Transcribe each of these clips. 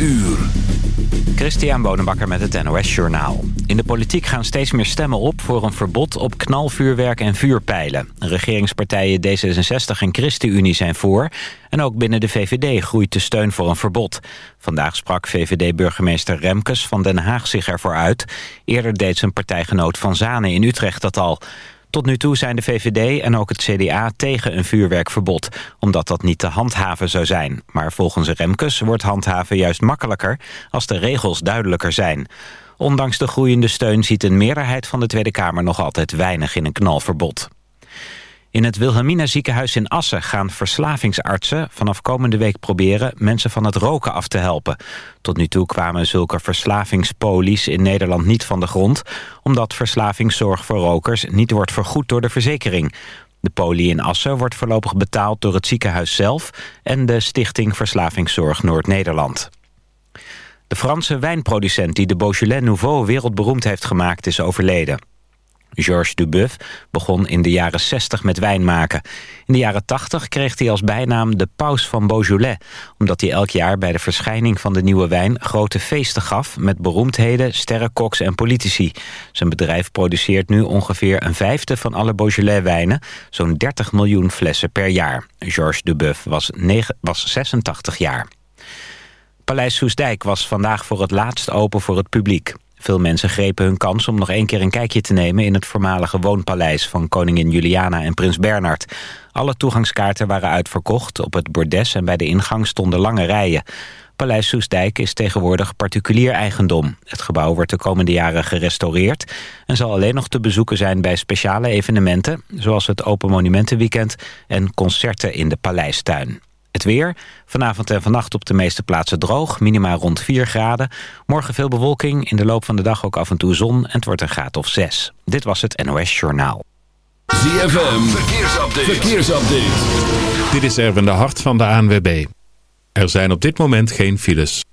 uur. Christian Bonenbakker met het NOS Journaal. In de politiek gaan steeds meer stemmen op voor een verbod op knalvuurwerk en vuurpijlen. Regeringspartijen D66 en ChristenUnie zijn voor. En ook binnen de VVD groeit de steun voor een verbod. Vandaag sprak VVD-burgemeester Remkes van Den Haag zich ervoor uit. Eerder deed zijn partijgenoot Van Zanen in Utrecht dat al. Tot nu toe zijn de VVD en ook het CDA tegen een vuurwerkverbod... omdat dat niet te handhaven zou zijn. Maar volgens Remkes wordt handhaven juist makkelijker... als de regels duidelijker zijn. Ondanks de groeiende steun ziet een meerderheid van de Tweede Kamer... nog altijd weinig in een knalverbod. In het Wilhelmina ziekenhuis in Assen gaan verslavingsartsen vanaf komende week proberen mensen van het roken af te helpen. Tot nu toe kwamen zulke verslavingspolies in Nederland niet van de grond, omdat verslavingszorg voor rokers niet wordt vergoed door de verzekering. De poli in Assen wordt voorlopig betaald door het ziekenhuis zelf en de Stichting Verslavingszorg Noord-Nederland. De Franse wijnproducent die de Beaujolais Nouveau wereldberoemd heeft gemaakt is overleden. Georges Duboeuf begon in de jaren 60 met wijn maken. In de jaren 80 kreeg hij als bijnaam de paus van Beaujolais... omdat hij elk jaar bij de verschijning van de nieuwe wijn... grote feesten gaf met beroemdheden, sterrenkoks en politici. Zijn bedrijf produceert nu ongeveer een vijfde van alle Beaujolais-wijnen... zo'n 30 miljoen flessen per jaar. Georges Duboeuf was, was 86 jaar. Paleis Soesdijk was vandaag voor het laatst open voor het publiek. Veel mensen grepen hun kans om nog één keer een kijkje te nemen... in het voormalige woonpaleis van koningin Juliana en prins Bernard. Alle toegangskaarten waren uitverkocht. Op het bordes en bij de ingang stonden lange rijen. Paleis Soesdijk is tegenwoordig particulier eigendom. Het gebouw wordt de komende jaren gerestaureerd... en zal alleen nog te bezoeken zijn bij speciale evenementen... zoals het Open Monumentenweekend en concerten in de paleistuin. Het weer. Vanavond en vannacht op de meeste plaatsen droog. Minima rond 4 graden. Morgen veel bewolking. In de loop van de dag ook af en toe zon. En het wordt een graad of 6. Dit was het NOS Journaal. ZFM. Verkeersupdate. Verkeersupdate. Dit is Erwin de Hart van de ANWB. Er zijn op dit moment geen files.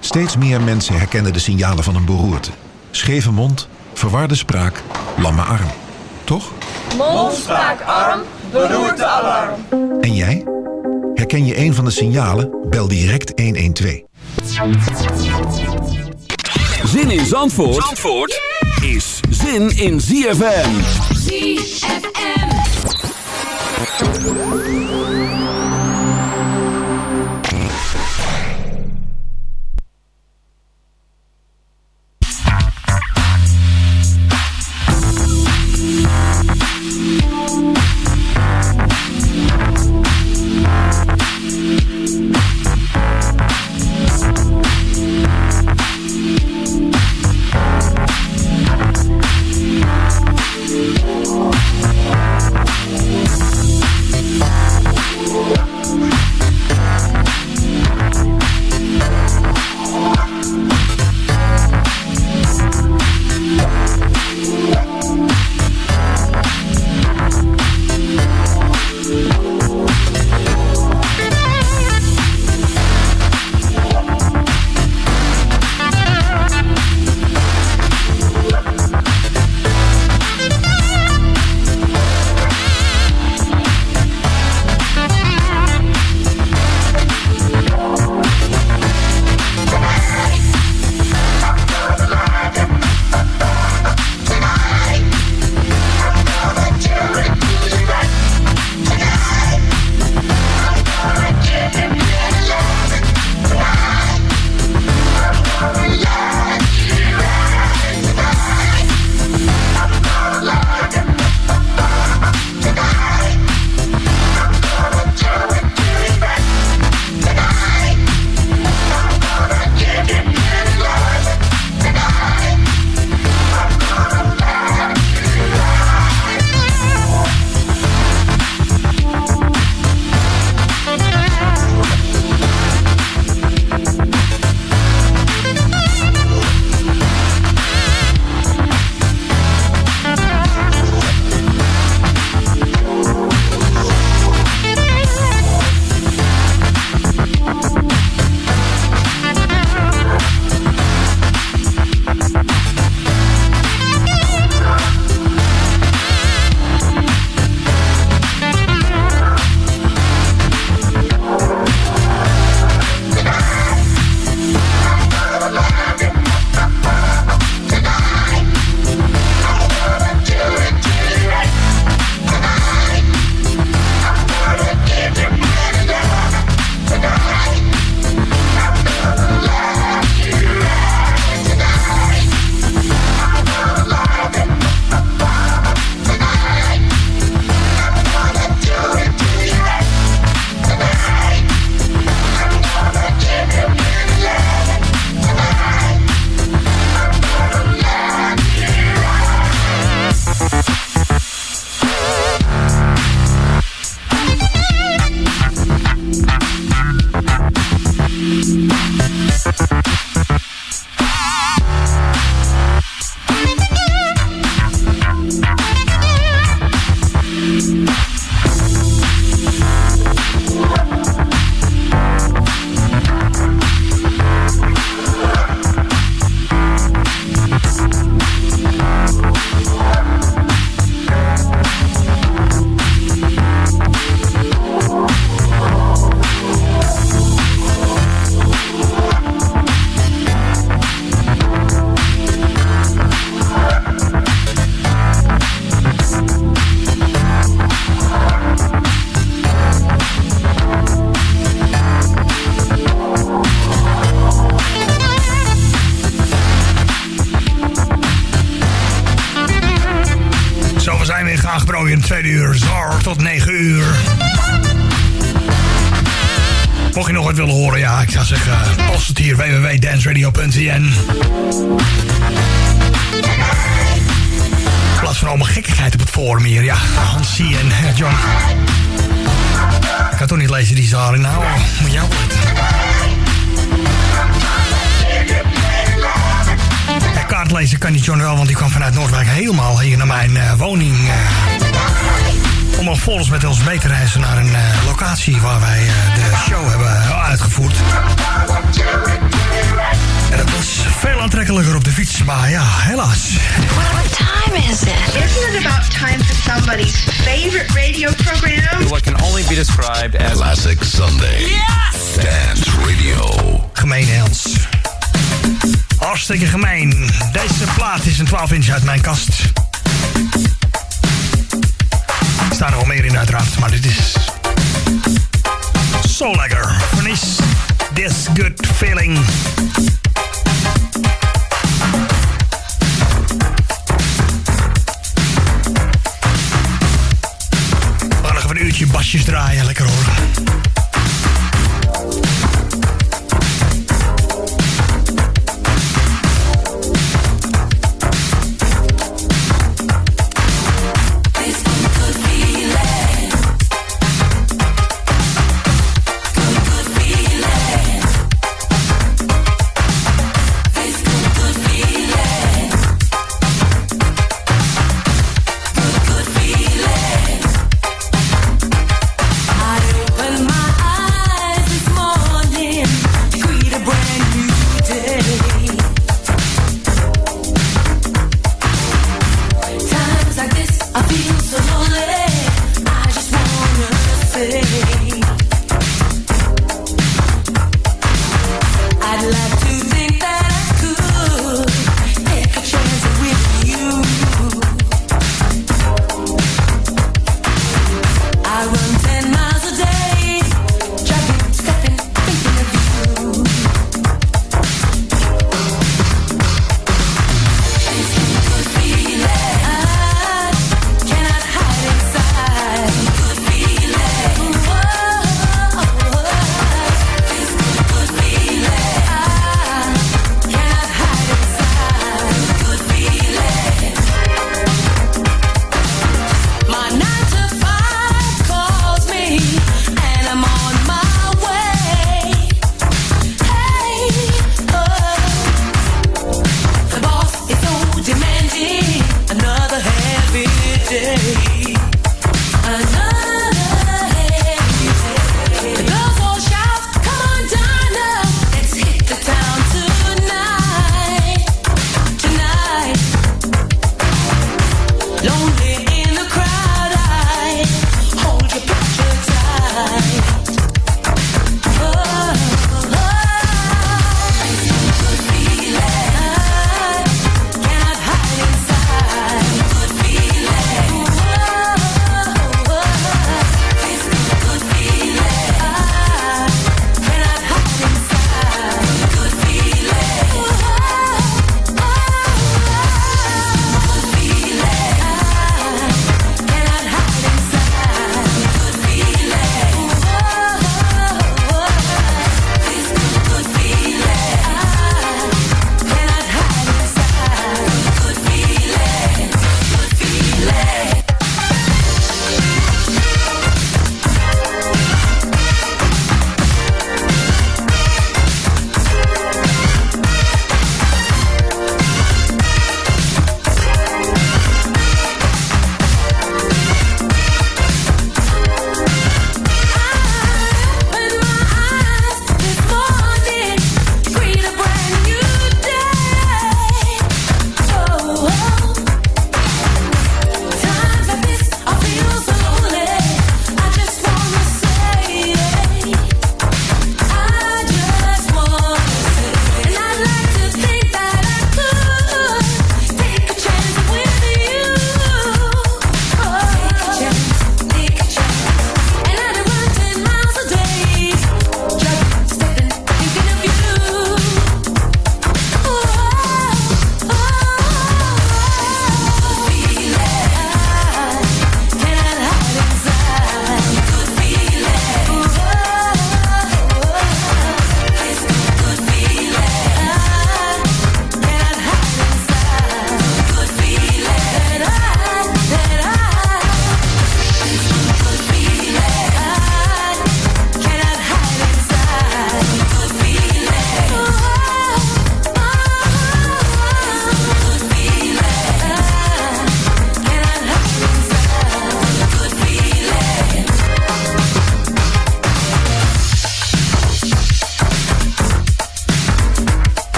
Steeds meer mensen herkennen de signalen van een beroerte. Scheve mond, verwarde spraak, lamme arm. Toch? Mond, spraak, arm, beroerte, alarm. En jij? Herken je een van de signalen? Bel direct 112. Zin in Zandvoort, Zandvoort is zin in ZFM. ZFM. Maar ja, helaas. What time is it? Isn't it about time for somebody's favorite radio program? What can only be described as Classic Sunday. Yes! Dance Radio. Gemeen Hels. Hartstikke gemeen. Deze plaat is een 12 inch uit mijn kast. Er staan er wel meer in uiteraard, maar dit is... Zo lekker. Vernis. This good feeling. Draaien. Lekker hoor.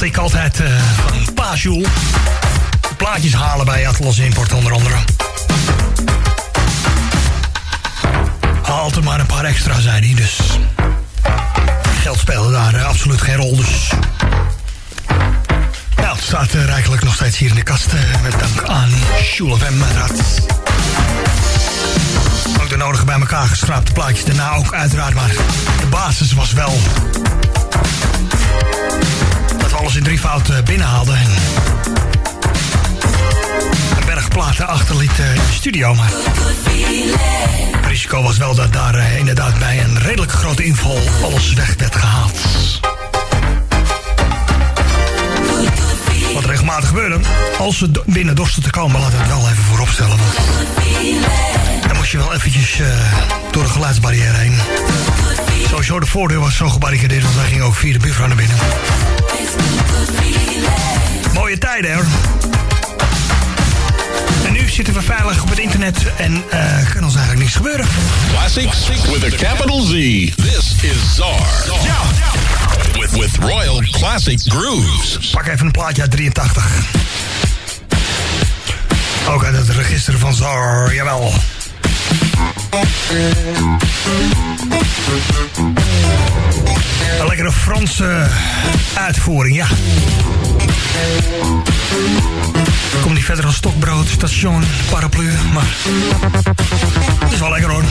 Ik altijd uh, van Pa Jules plaatjes halen bij Atlas Import onder andere. Altijd maar een paar extra, zei hij, dus... Geld speelde daar uh, absoluut geen rol, dus... Nou, het staat uh, rijkelijk nog steeds hier in de kast, met dank aan Shul FM, uiteraard. Ook de nodige bij elkaar geschraapte plaatjes daarna ook uiteraard, maar de basis was wel... we alles in drievoud binnenhaalden en een berg platen achterliet in de studio. Maar het risico was wel dat daar uh, inderdaad bij een redelijk grote inval alles weg werd gehaald. Wat regelmatig gebeurde, als ze binnen dorsten te komen, laat het wel even vooropstellen. Want dan moest je wel eventjes door de geluidsbarrière heen. Sowieso de voordeur was zo gebarricadeerd, want wij gingen ook via de buurvrouw naar binnen. Mooie tijden hoor. En nu zitten we veilig op het internet en uh, kan ons eigenlijk niks gebeuren. Classics with a capital Z. This is Czar. Ja. With, with Royal Classic Grooves. Pak even een plaatje uit 83. Ook uit het register van Zar, jawel. Een lekkere Franse uitvoering, ja. Kom niet verder dan stokbrood, station, paraplu, maar. Het is wel lekker hoor.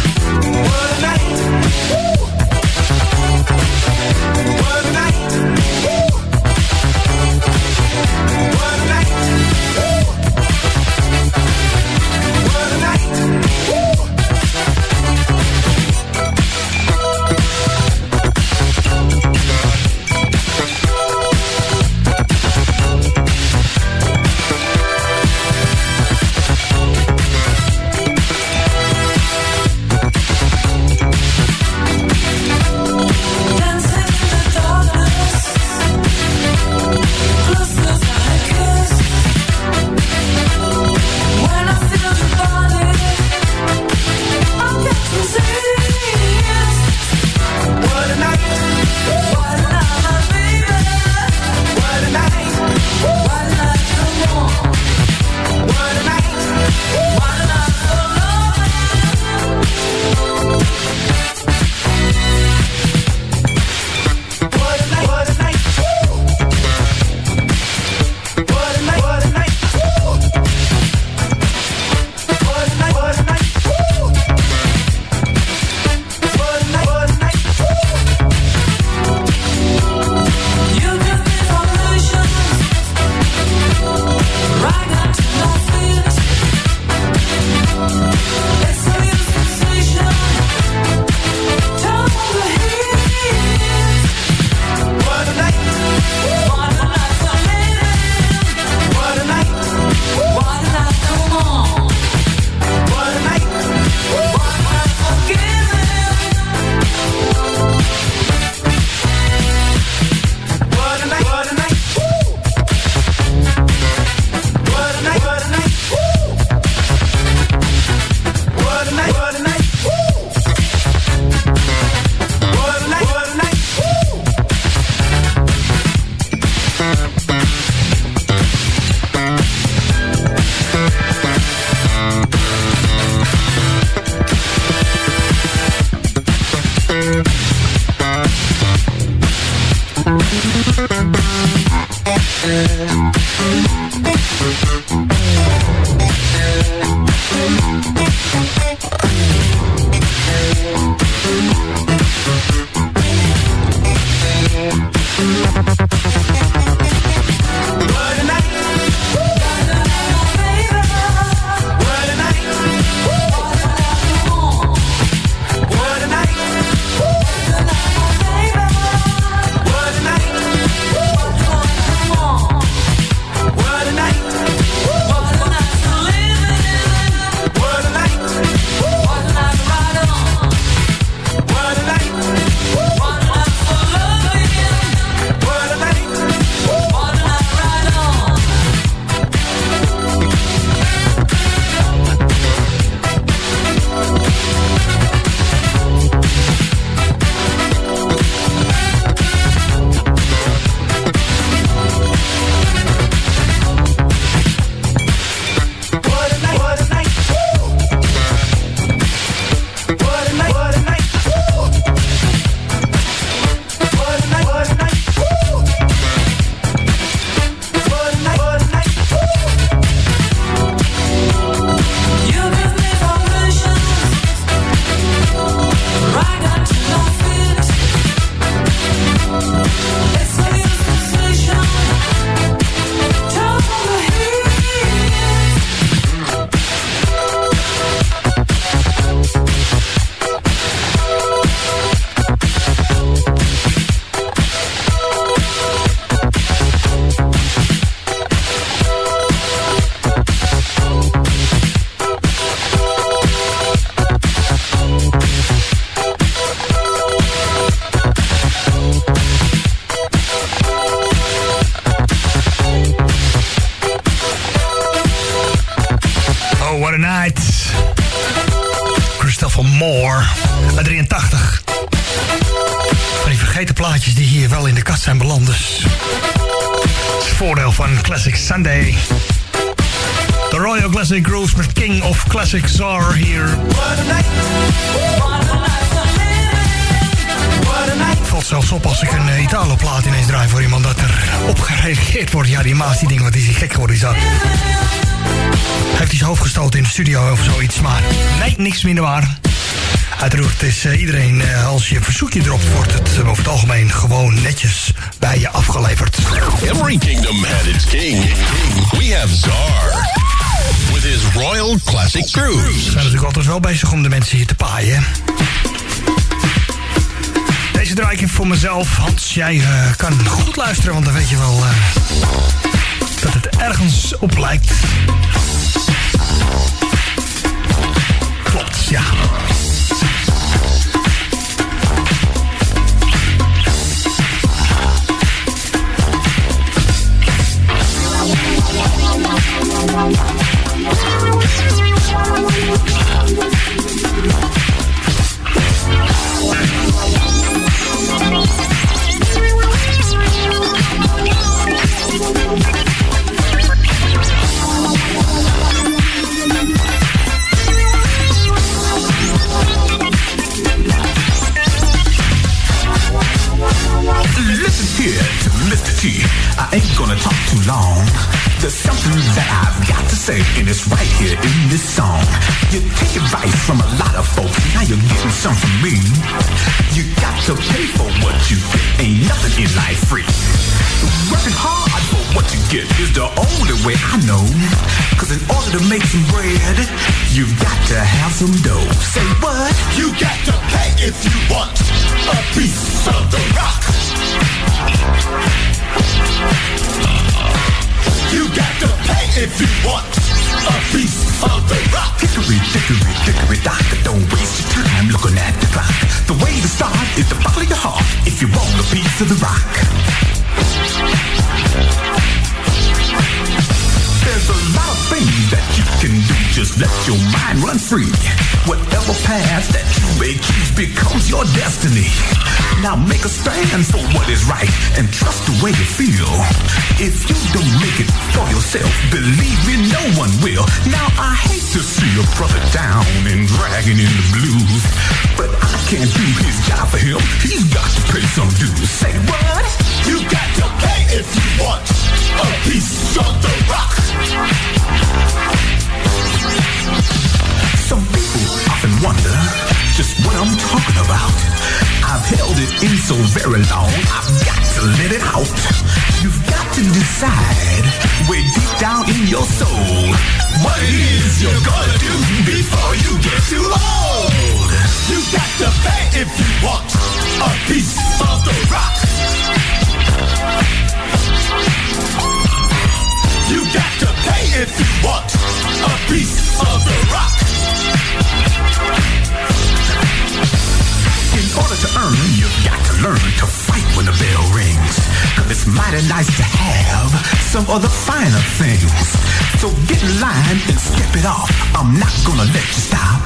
Classics hier. Valt zelfs op als ik een Italo-plaat ineens draai voor iemand dat er op gereageerd wordt. Ja, die Maas die ding, wat is hij gek geworden is dat. Heeft hij zijn hoofd gestoten in de studio of zoiets, maar nee, niks minder waar. Uiteraard is uh, iedereen, uh, als je een verzoekje erop wordt het uh, over het algemeen gewoon netjes bij je afgeleverd. Every kingdom had its king. We have Czar. With his Royal Classic Cruise. We zijn natuurlijk altijd wel bezig om de mensen hier te paaien. Deze draai ik voor mezelf. Hans, jij kan goed luisteren, want dan weet je wel dat het ergens op lijkt. Klopt, ja. You're getting some from me. You got to pay for what you get, ain't nothing in life free. Working hard for what you get is the only way I know. Cause in order to make some bread, you've got to have some dough. Say what? You got to pay if you want a piece of the rock. You got to pay if you want a piece of the rock. Hickory, dickory, dickory, dock. Looking at the clock. The way to start is to follow your heart if you want a piece of the rock. Just let your mind run free. Whatever path that you may choose becomes your destiny. Now make a stand for what is right and trust the way you feel. If you don't make it for yourself, believe me, no one will. Now I hate to see a brother down and dragging in the blues, but I can't do his job for him. He's got to pay some dues. Say what? You got to pay if you want a piece of the rock. Some people often wonder just what I'm talking about. I've held it in so very long, I've got to let it out. You've got to decide way deep down in your soul what is you're gonna do So get in line and step it off. I'm not gonna let you stop.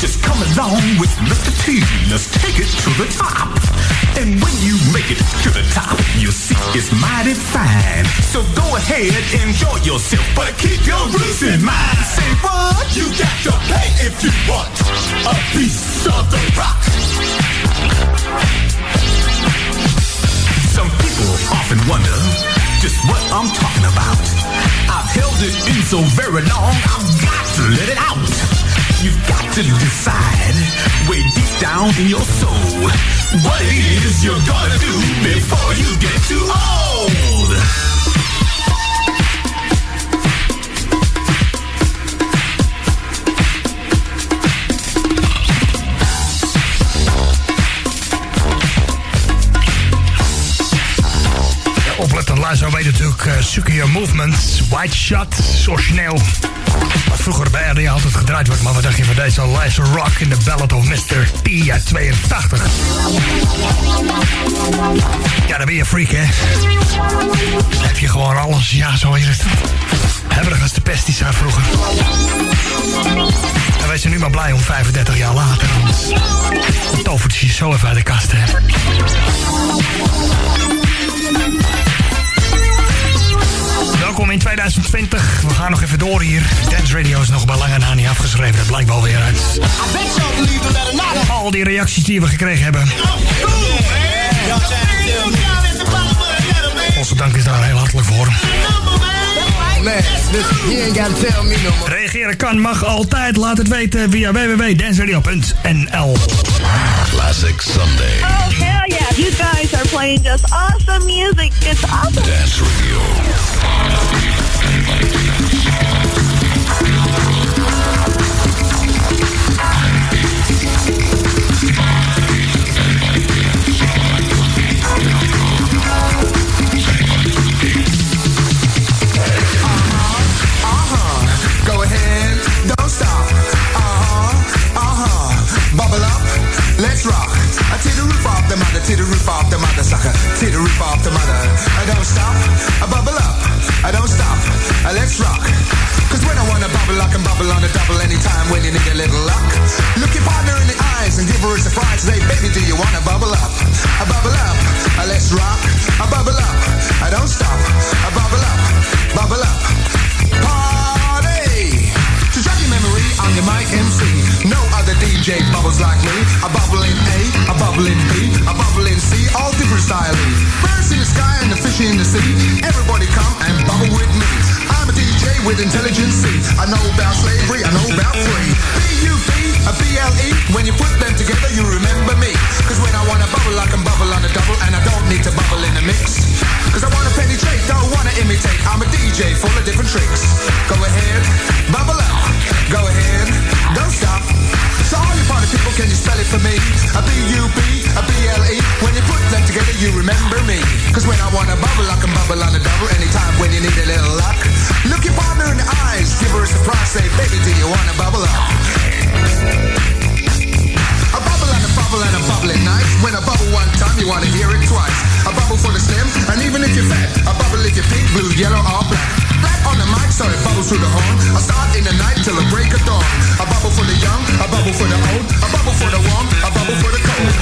Just come along with Mr. T. Let's take it to the top. And when you make it to the top, you'll see it's mighty fine. So go ahead, enjoy yourself, but keep your roots in mind. Say what? You got to pay if you want a piece of the rock. Some people often wonder just what I'm talking about. I've held it in so very long, I've got to let it out. You've got to decide way deep down in your soul what it is you're gonna do before you get too old. Zo weet natuurlijk uh, Sukiya Movement, White Shot, origineel. Wat vroeger bij RDA altijd gedraaid werd, maar wat dacht je van deze Liza Rock in the Ballad of Mr. T uit 82? Ja, dan ben je freak, hè? Heb je gewoon alles, ja, zo is het. Hebberig als de pest die zat vroeger. En wij zijn nu maar blij om 35 jaar later. Tovert je zo even uit de kast, hè? 2020. We gaan nog even door hier. Dance Radio is nog bij lange na niet afgeschreven. Dat blijkt wel weer uit. Al die reacties die we gekregen hebben. Onze dank is daar heel hartelijk voor. Reageren kan, mag altijd. Laat het weten via www.danceradio.nl Classic Sunday. Oh, hell yeah. You guys are playing just awesome music. It's awesome. Dance Radio. Off the mother, to the roof off the mother sucker, to the roof off the mother. I don't stop, I bubble up, I don't stop. I let's rock. Cause when I wanna bubble, I can bubble on the double anytime when you need a little luck. Look your partner in the eyes and give her a surprise. Say, baby, do you wanna bubble up? I bubble up, I let's rock. I bubble up, I don't stop. I bubble up, bubble up. I'm your mic MC. No other DJ bubbles like me. I bubble in A, I bubble in B, I bubble in C, all different styling. Birds in the sky and the fish in the sea. Everybody come and bubble with me. I'm a DJ with intelligence. I know about slavery, I know about free. B-U-B, a B-L-E. When you put them together, you remember me. Cause when I wanna bubble, I can bubble on a double, and I don't need to bubble in a mix. Cause I wanna penetrate, don't wanna imitate. I'm a DJ full of different tricks. Go ahead, bubble up. Go ahead, don't stop. So all you party people, can you spell it for me? A B-U-B, a B-L-E. When you put them together, you remember me. Cause when I wanna bubble, I can bubble on double. Anytime when you need a little luck. Look your partner in the eyes, give her a surprise. Say, baby, do you wanna bubble up? A bubble and a bubble and a bubble it nice. When I bubble one time, you wanna hear it twice. A bubble for the slim, and even if you're fat. A bubble if you're pink, blue, yellow, or black. Black on the mic, so it bubbles through the horn. I start in the night till the break of dawn. A bubble for the young, a bubble for the old, a bubble for the warm, a bubble for the cold.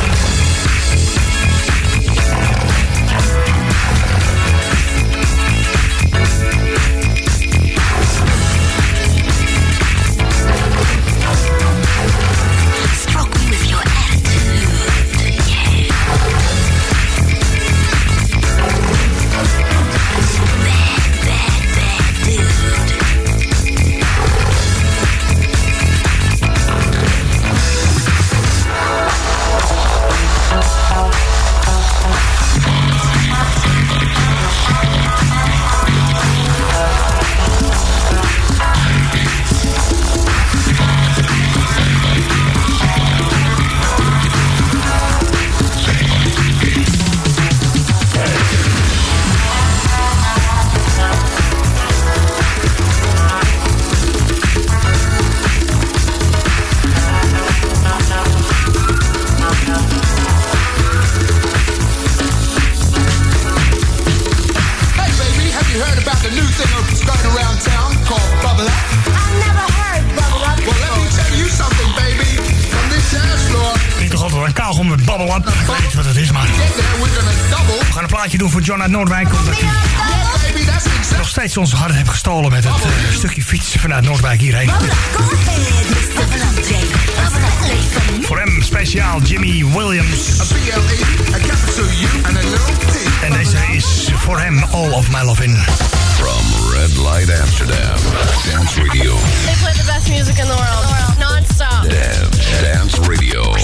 Doen voor John uit Noordwijk. Omdat hij nog steeds ons hart heeft gestolen met het eh, stukje fiets vanuit Noordwijk hierheen. Voor hem speciaal Jimmy Williams. A B-L-E, a capital U, and a little T. En deze is voor hem All of My Lovin'. From Red Light Amsterdam. Dance Radio. They play the best music in the world, non-stop. Dance. Dance Radio.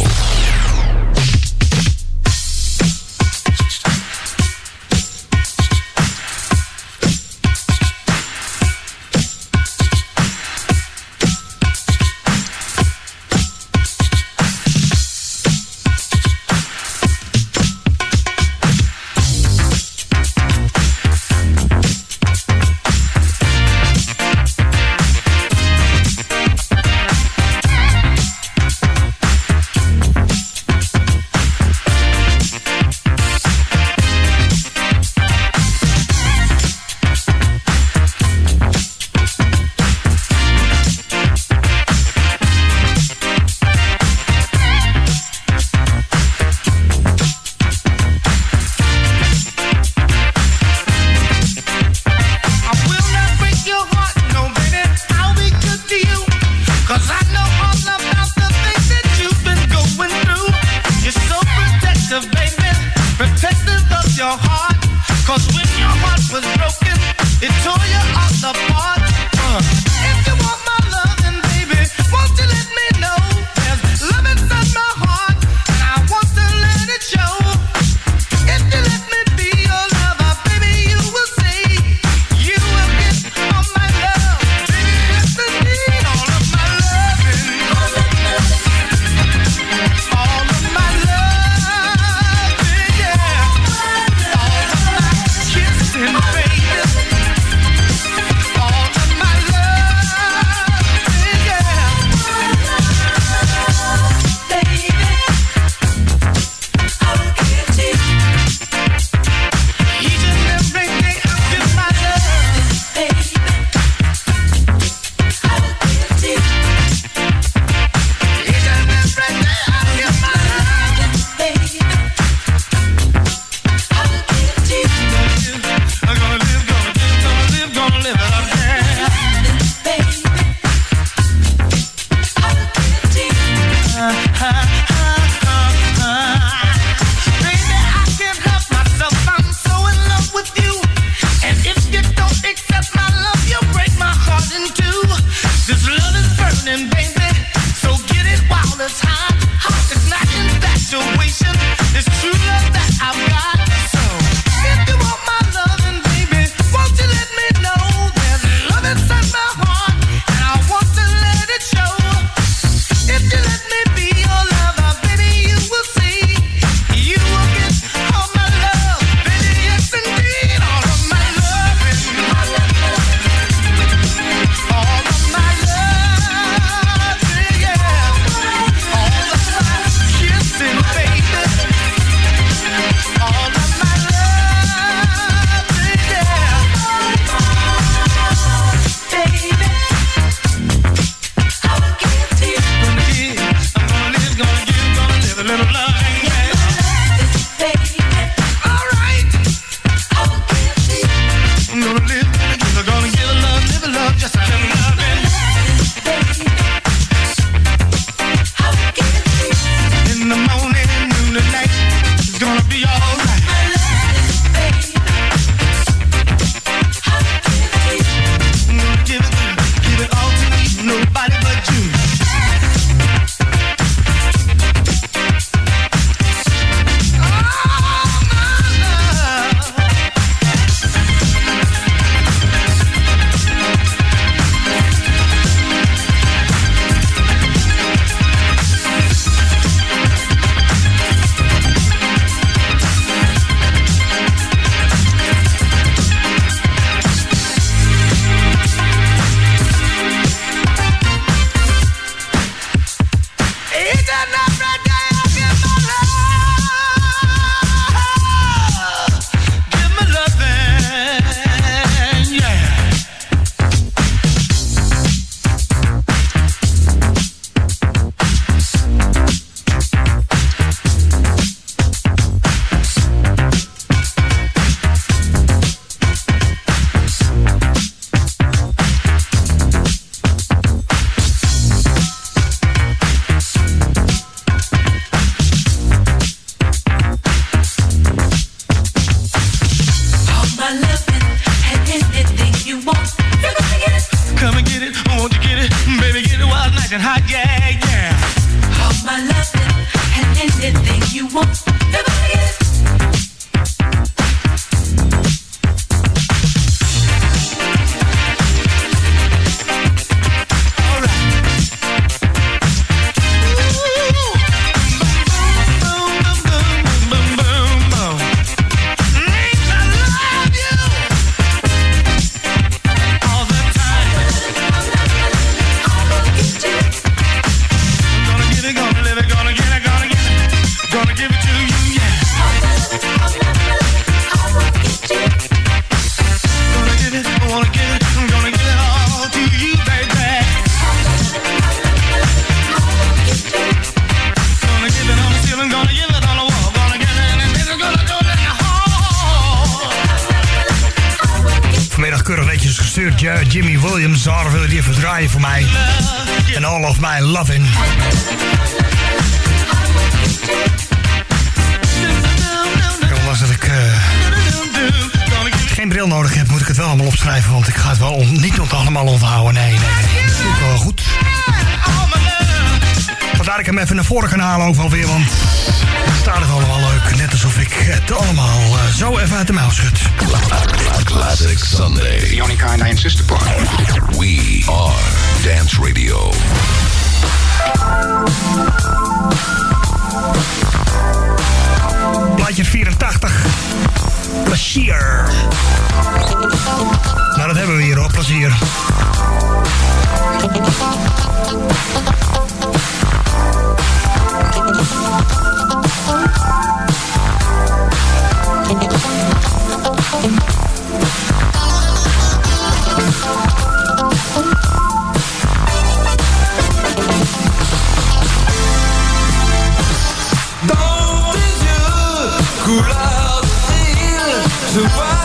Nil,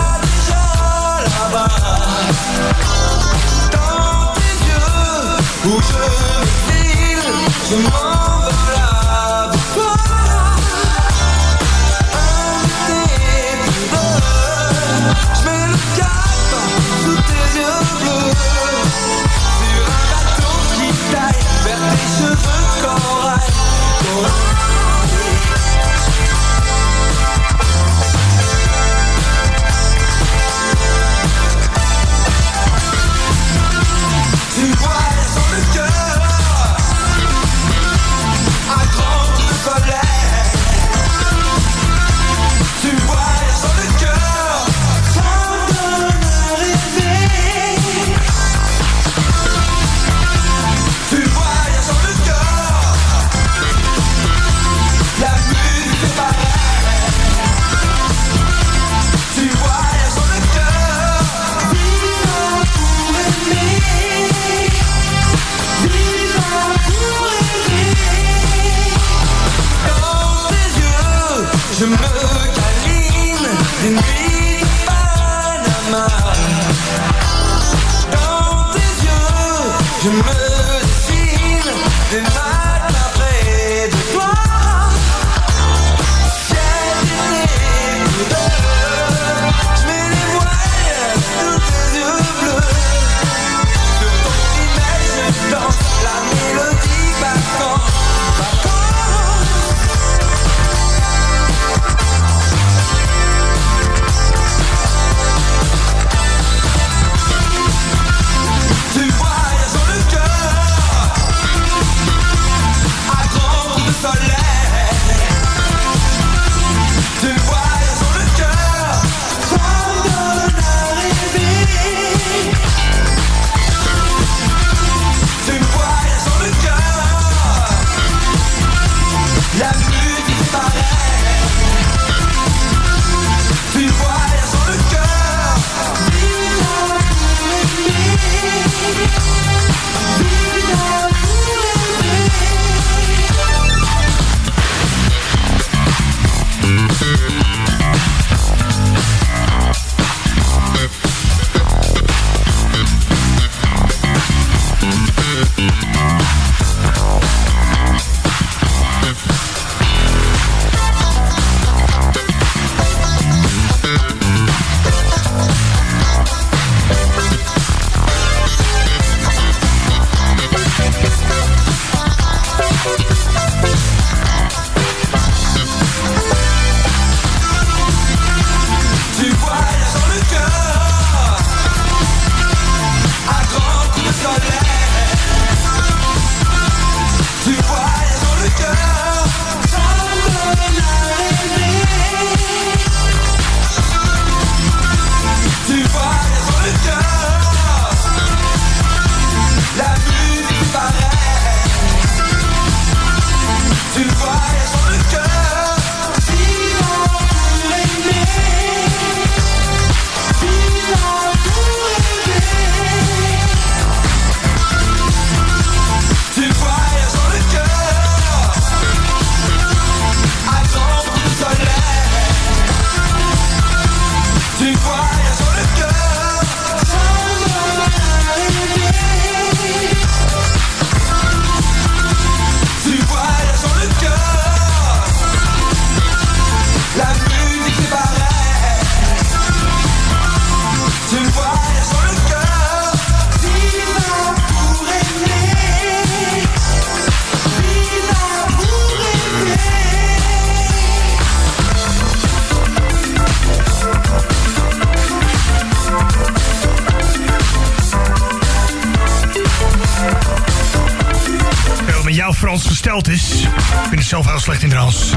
veld is. Ik vind het zelf heel slecht in trouwens.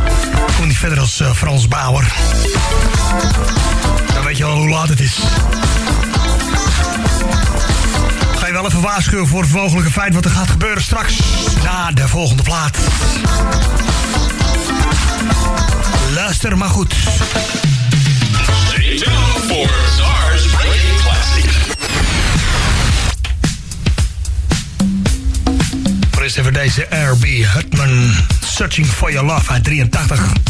Ik kom niet verder als eh, Frans Bauer. Dan weet je al hoe laat het is. Ga je wel even waarschuwen voor het mogelijke feit wat er gaat gebeuren straks. Na de volgende plaat. Luister maar goed. Stay tuned for Czar's Breaking Classic. Eerst even deze R.B. Hutman. Searching for Your Love uit 83.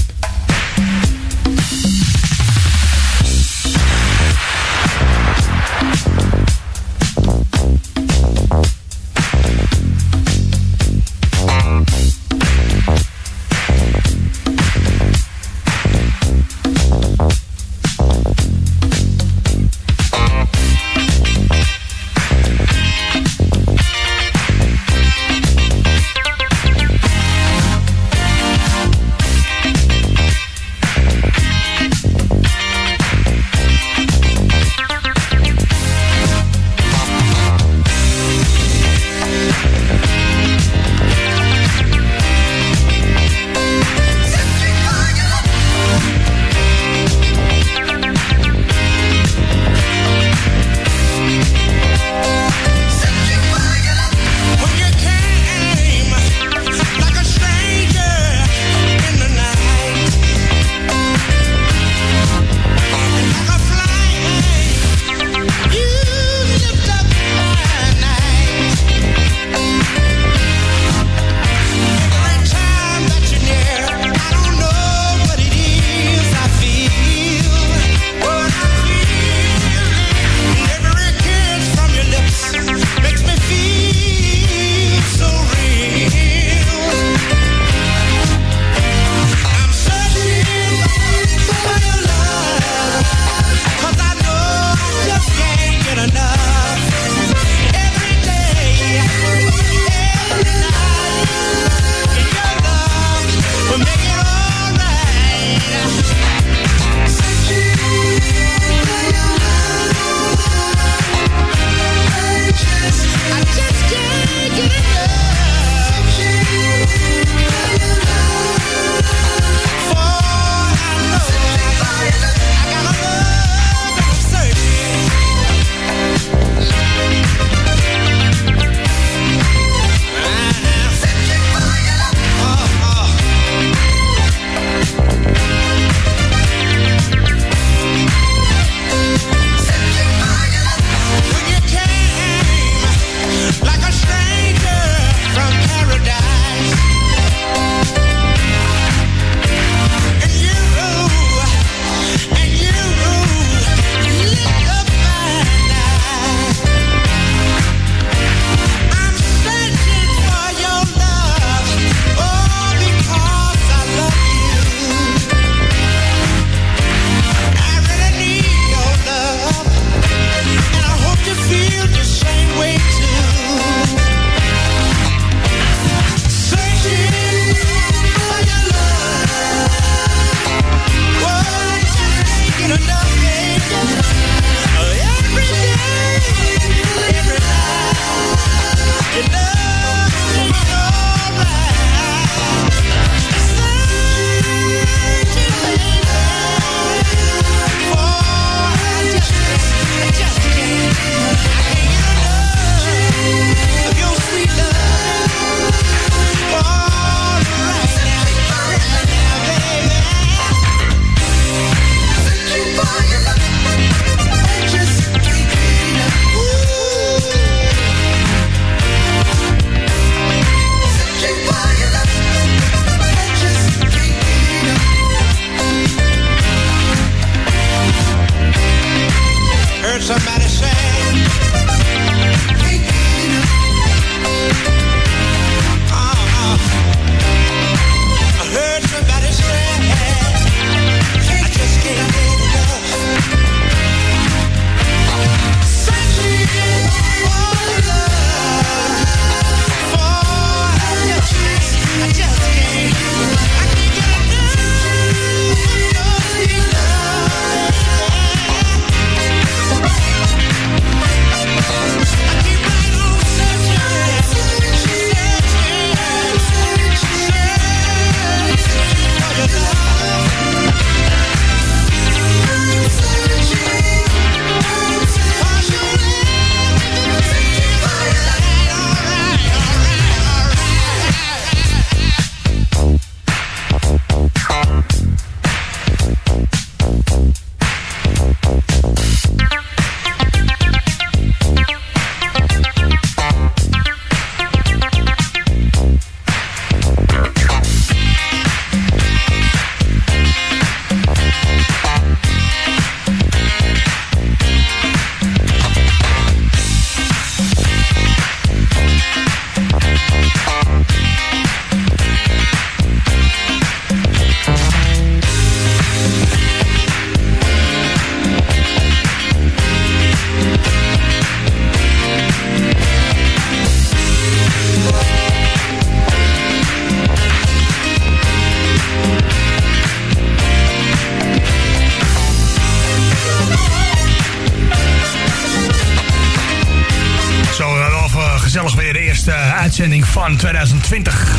2020.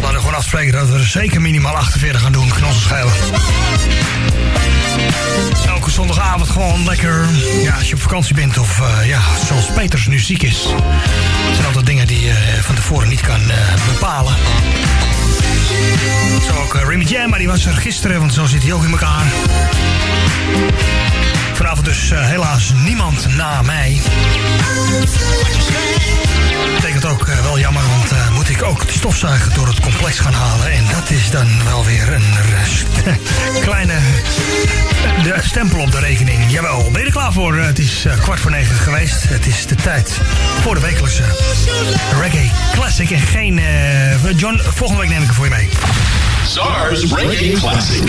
Laten we gewoon afspreken dat we er zeker minimaal 48 gaan doen, knossen. Elke zondagavond gewoon lekker, ja, als je op vakantie bent of eh, ja, zoals Peters nu ziek is. Het zijn altijd dingen die je van tevoren niet kan eh, bepalen. Zo ook eh, Remy Jam, maar die was er gisteren, want zo zit hij ook in elkaar. Vanavond dus eh, helaas niemand na mij. Ik ook de stofzuiger door het complex gaan halen. En dat is dan wel weer een kleine de stempel op de rekening. Jawel, ben je er klaar voor? Het is eh, kwart voor negen geweest. Het is de tijd voor de wekelijkse reggae classic. En geen... eh, John, volgende week neem ik er voor je mee. SARS Reggae Classic.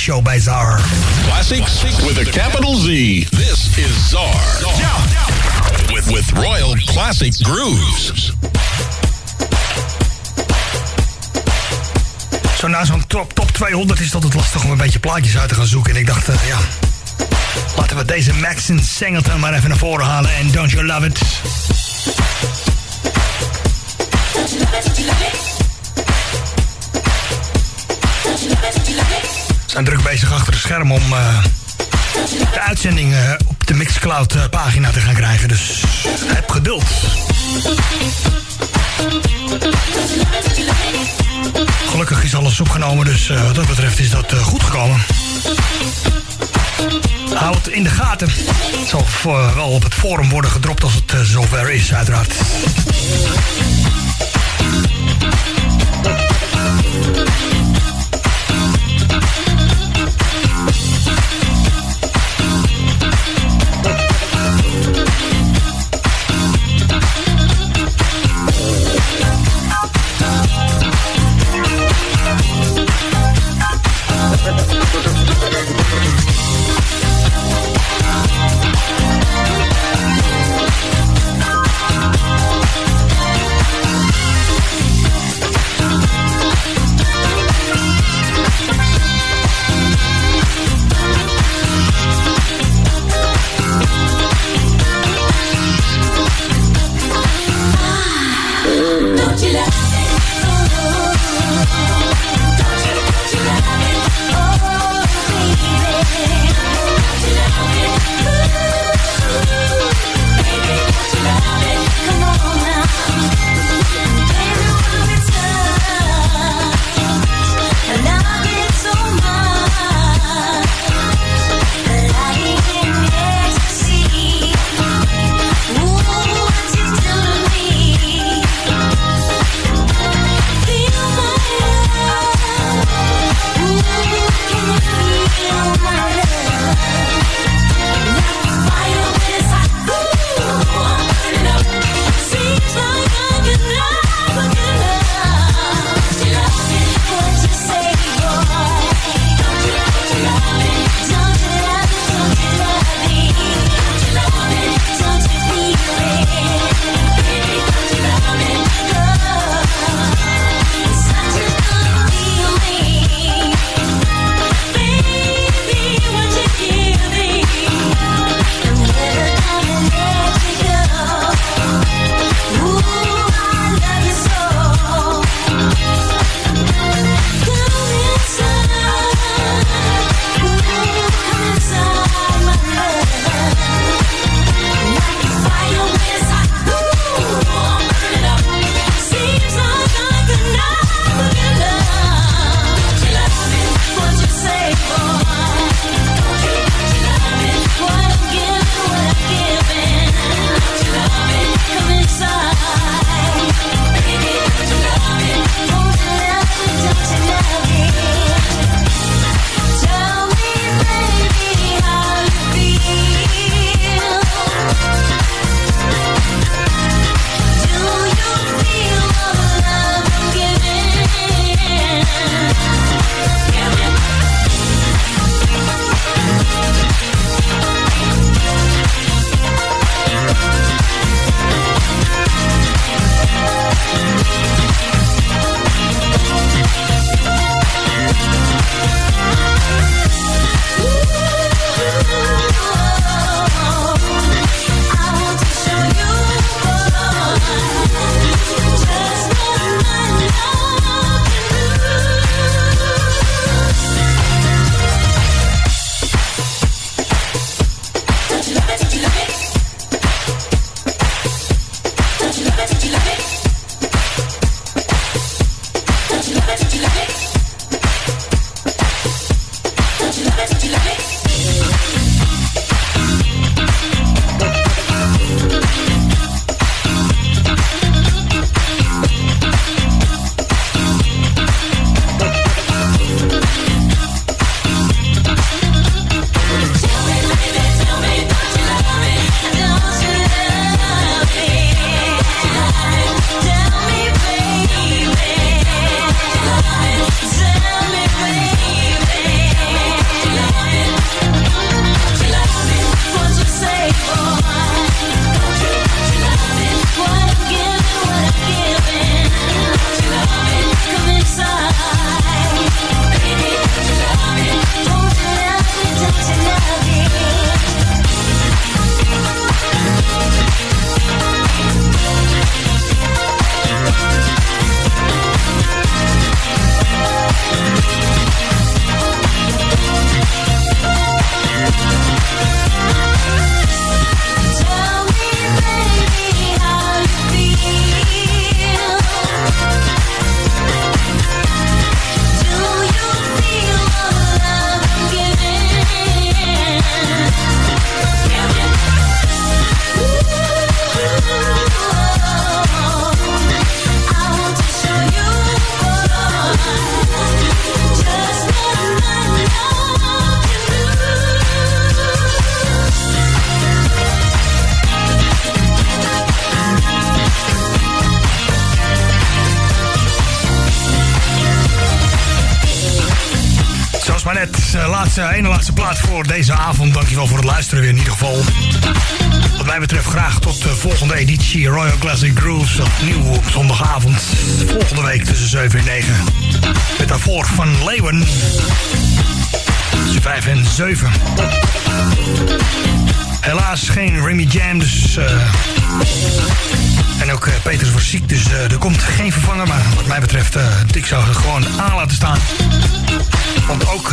Show bij Zar. Classics with a capital Z. This is Czar. With, with Royal Classic Grooves. Zo na zo'n top, top 200 is het altijd lastig om een beetje plaatjes uit te gaan zoeken. En ik dacht, eh, ja, laten we deze Maxine Singleton maar even naar voren halen. En Don't You Love It. Zijn druk bezig achter de scherm om eh, de uitzending eh, op de Mixcloud eh, pagina te gaan krijgen. Dus heb geduld. Gelukkig is alles opgenomen, dus wat dat betreft is dat goed gekomen. Houd het in de gaten. Het zal wel op het forum worden gedropt als het zover is, uiteraard.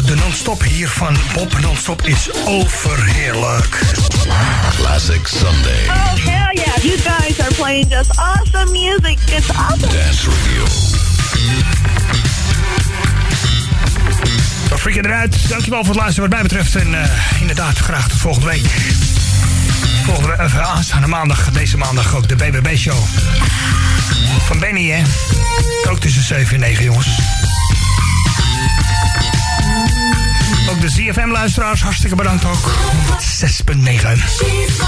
De non-stop hier van Bob Non-stop is overheerlijk. Classic Sunday. Oh, hell yeah. You guys are playing just awesome music. It's awesome. Dance Radio. Dan frik je eruit. Dankjewel voor het luisteren wat mij betreft. En eh, inderdaad, graag tot volgende week. Volgende week, eh, aanstaande maandag, deze maandag ook de BBB Show. Van Benny, hè. Ook tussen 7 en 9, jongens. De ZFM-luisteraars, hartstikke bedankt ook. 6.9. Sexy